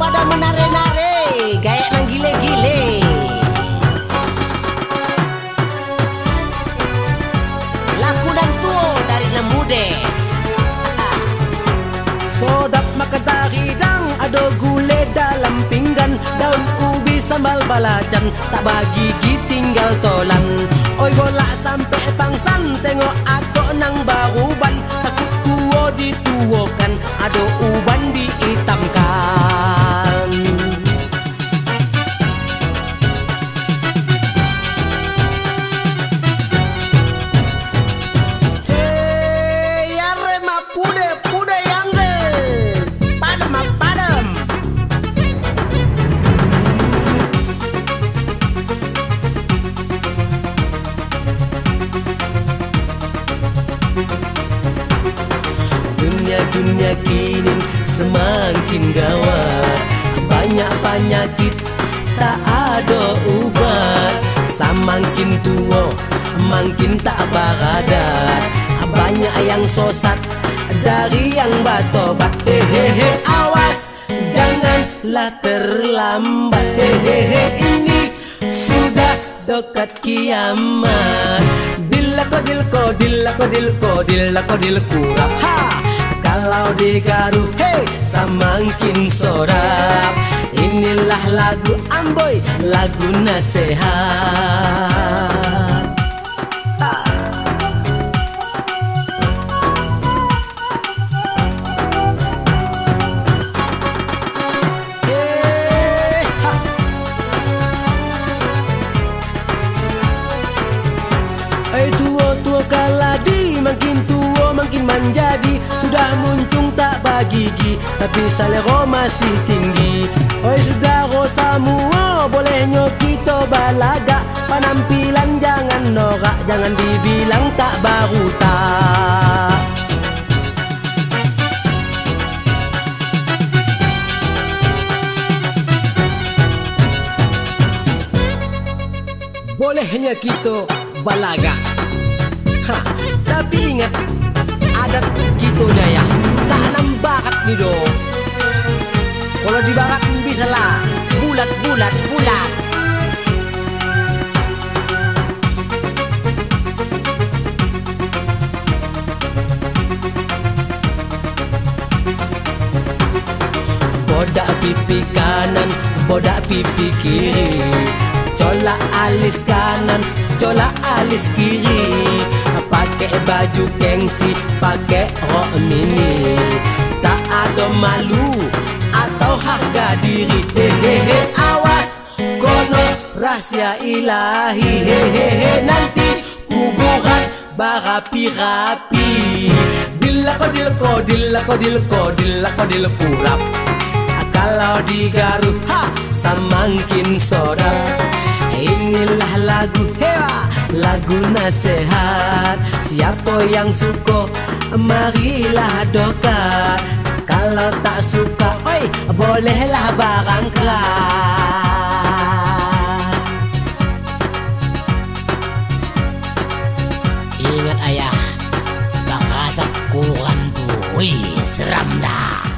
Pada menare-nare Kayak nang gile-gile. Laku dan tuo dari lemude Sodap maka hidang Ada gule dalam pinggan. Daun ubi sambal balacan Tak bagi tinggal tolan. Oi golak sampai pangsan Tengok ato nang baruban. Takut tuo dituokan Ada uban diitamkan Dunia-dunia kini semakin gawat. Banyak penyakit tak ada ubat. Semakin tua makin tak baradat Banyak yang sosat dari yang batobat Hehehe awas janganlah terlambat. Hehehe ini sudah dekat kiamat. Dilla kodil kodil kodil kodil kodil kurap ha kalau digaru hey semakin sorak inilah lagu amboy lagu nasihat Eh. Eh kaladi Makin tua makin muncung bagigi Tapi salero masih tinggi. Oi saudara semua Bolehnya kita balaga. Penampilan jangan norak Jangan dibilang tak baru tak. Bolehnya kita balaga. Ha, Tapi ingat Adat kita ya nambakat nih do Kalau di barat bisa lah. Bulat bulat bulat. Bodak pipi kanan, bodak pipi kiri. Colak alis kanan, colak alis kiri. Pakai baju gengsi, pakai rok mini Ada malu atau harga diri. Hehehe awas, kono rahasia ilahi. Hehehe nanti kuburan barapi-rapi Dilla kodil kodil kodil kodil kodil kurap kalau digaruk ha semakin sorak Inilah lagu hewa Lagu nasihat. Siapa yang suka Marilah dokat Kalau tak suka Oi bolehlah barang Ingat ayah, bang rasa kurang tuh, seram dah.